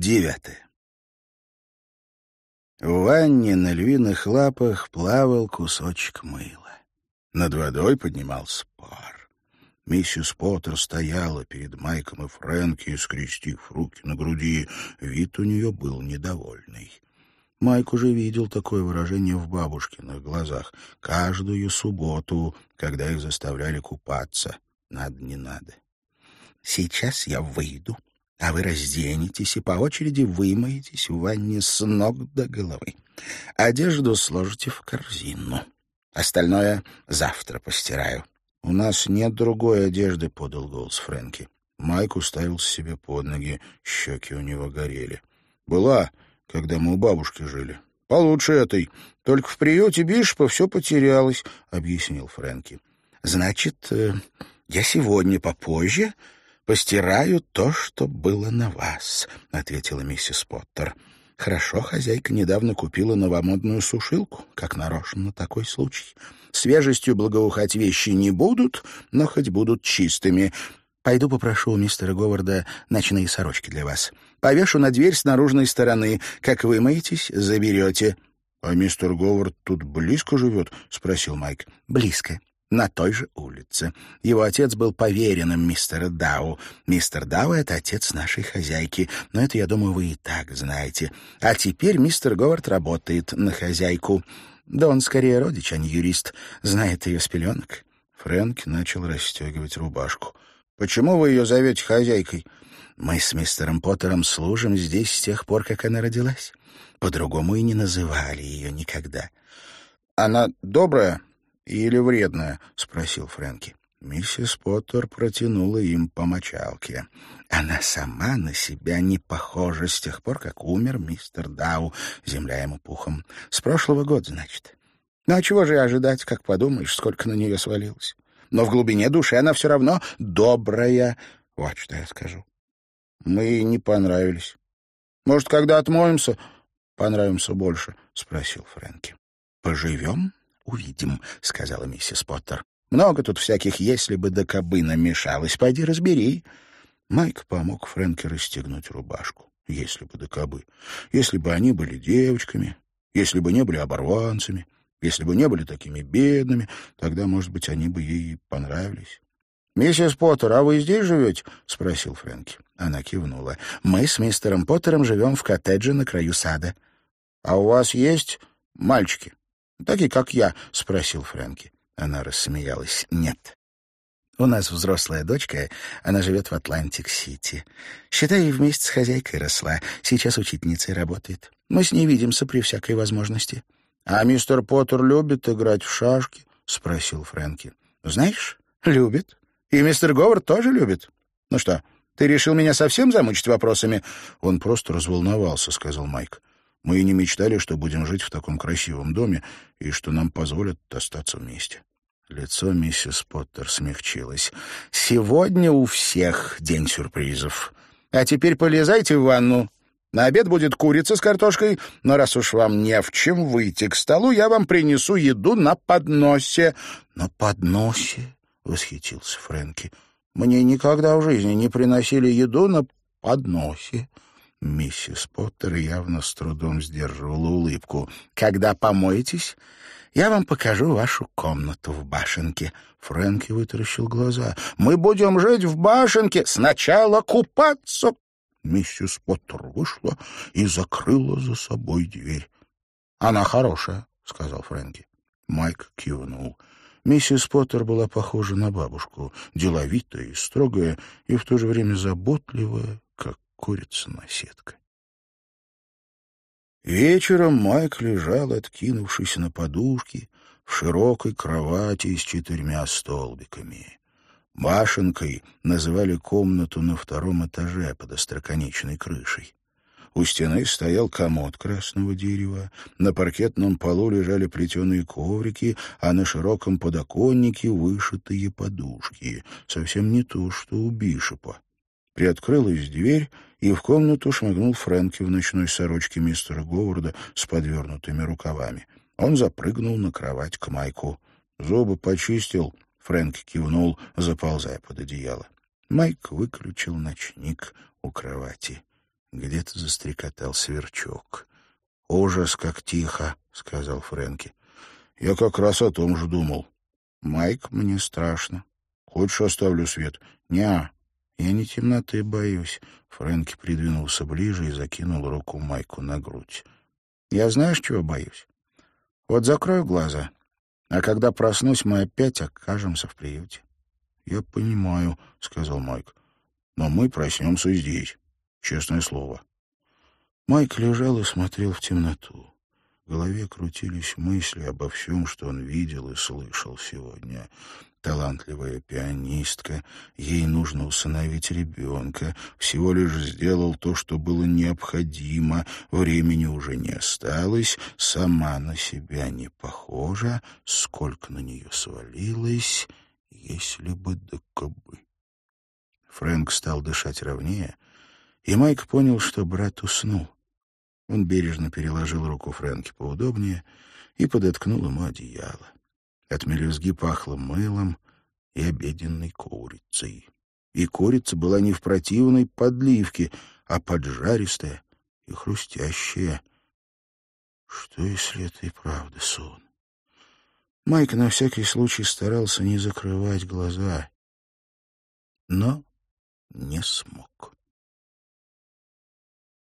Девятое. В ванне на львиных лапах плавал кусочек мыла. Над водой поднимался пар. Миссис Поттер стояла перед Майком и Фрэнки, скрестив руки на груди. Вид у нее был недовольный. Майк уже видел такое выражение в бабушкиных глазах. Каждую субботу, когда их заставляли купаться. Надо, не надо. «Сейчас я выйду а вы разденетесь и по очереди вымоетесь в ванне с ног до головы. Одежду сложите в корзину. Остальное завтра постираю. — У нас нет другой одежды, — подал голос Фрэнки. Майк уставился себе под ноги, щеки у него горели. — Была, когда мы у бабушки жили. — Получше этой. Только в приюте Бишпа все потерялось, — объяснил Фрэнки. — Значит, э, я сегодня попозже постираю то, что было на вас», — ответила миссис Поттер. «Хорошо, хозяйка недавно купила новомодную сушилку, как нарочно на такой случай. Свежестью благоухать вещи не будут, но хоть будут чистыми. Пойду попрошу у мистера Говарда ночные сорочки для вас. Повешу на дверь с наружной стороны. Как вымоетесь, заберете». «А мистер Говард тут близко живет?» — спросил Майк. «Близко на той же улице. Его отец был поверенным мистера Дау. Мистер Дау — это отец нашей хозяйки, но это, я думаю, вы и так знаете. А теперь мистер Говард работает на хозяйку. Да он скорее родич, а не юрист, знает ее с пеленок. Фрэнк начал расстегивать рубашку. «Почему вы ее зовете хозяйкой?» «Мы с мистером Поттером служим здесь с тех пор, как она родилась. По-другому и не называли ее никогда». «Она добрая?» Или вредная?» — спросил Фрэнки. Миссис Поттер протянула им по мочалке. Она сама на себя не похожа с тех пор, как умер мистер Дау, земля ему пухом. С прошлого года, значит. Ну, а чего же ожидать, как подумаешь, сколько на нее свалилось? Но в глубине души она все равно добрая. Вот что я скажу. Мы ей не понравились. Может, когда отмоемся, понравимся больше? — спросил Фрэнки. — Поживем увидим», — сказала миссис Поттер. «Много тут всяких «если бы да кобы» намешалось. Пойди разбери». Майк помог Фрэнке расстегнуть рубашку. «Если бы да кобы». Если бы они были девочками, если бы не были оборванцами, если бы не были такими бедными, тогда, может быть, они бы ей понравились. «Миссис Поттер, а вы здесь живете?» — спросил Фрэнки. Она кивнула. «Мы с мистером Поттером живем в коттедже на краю сада». «А у вас есть мальчики?» «Такие, как я?» — спросил Фрэнки. Она рассмеялась. «Нет». «У нас взрослая дочка, она живет в Атлантик-Сити. Считай, вместе с хозяйкой росла. Сейчас учительницей работает. Мы с ней видимся при всякой возможности». «А мистер Поттер любит играть в шашки?» — спросил Фрэнки. «Знаешь, любит. И мистер Говард тоже любит. Ну что, ты решил меня совсем замучить вопросами?» «Он просто разволновался», — сказал Майк. Мы и не мечтали, что будем жить в таком красивом доме и что нам позволят остаться вместе. Лицо миссис Поттер смягчилось. «Сегодня у всех день сюрпризов. А теперь полезайте в ванну. На обед будет курица с картошкой, но раз уж вам не в чем выйти к столу, я вам принесу еду на подносе». «На подносе?» — восхитился Фрэнки. «Мне никогда в жизни не приносили еду на подносе». Миссис Поттер явно с трудом сдерживала улыбку. «Когда помоетесь, я вам покажу вашу комнату в башенке». Фрэнки вытаращил глаза. «Мы будем жить в башенке. Сначала купаться». Миссис Поттер вышла и закрыла за собой дверь. «Она хорошая», — сказал Фрэнки. Майк кивнул. Миссис Поттер была похожа на бабушку, деловитая и строгая, и в то же время заботливая, курица на сетка. Вечером Майк лежал, откинувшись на подушки, в широкой кровати с четырьмя столбиками. Башенкой называли комнату на втором этаже под остроконечной крышей. У стены стоял комод красного дерева, на паркетном полу лежали плетеные коврики, а на широком подоконнике вышитые подушки. Совсем не то, что у Бишопа. Приоткрылась дверь, и в комнату шмыгнул Фрэнки в ночной сорочке мистера Говарда с подвернутыми рукавами. Он запрыгнул на кровать к Майку. «Зубы почистил?» — Фрэнки кивнул, заползая под одеяло. Майк выключил ночник у кровати. Где-то застрекотал сверчок. «Ужас, как тихо», — сказал Фрэнки. «Я как раз о том же думал». «Майк, мне страшно. Хочешь, оставлю свет?» «Не, я не темноты боюсь». Фрэнки придвинулся ближе и закинул руку Майку на грудь. «Я знаешь, чего боюсь? Вот закрою глаза, а когда проснусь, мы опять окажемся в приюте». «Я понимаю», — сказал Майк. «Но мы проснемся здесь, честное слово». Майк лежал и смотрел в темноту. В голове крутились мысли обо всем, что он видел и слышал сегодня. Талантливая пианистка, ей нужно усыновить ребенка, всего лишь сделал то, что было необходимо, времени уже не осталось, сама на себя не похожа, сколько на нее свалилось, если бы да кобы. Фрэнк стал дышать ровнее, и Майк понял, что брат уснул. Он бережно переложил руку Фрэнки поудобнее и подоткнул ему одеяло. От мелюзги пахло мылом и обеденной курицей. И курица была не в противной подливке, а поджаристая и хрустящая. Что, если это и правда сон? Майк на всякий случай старался не закрывать глаза, но не смог.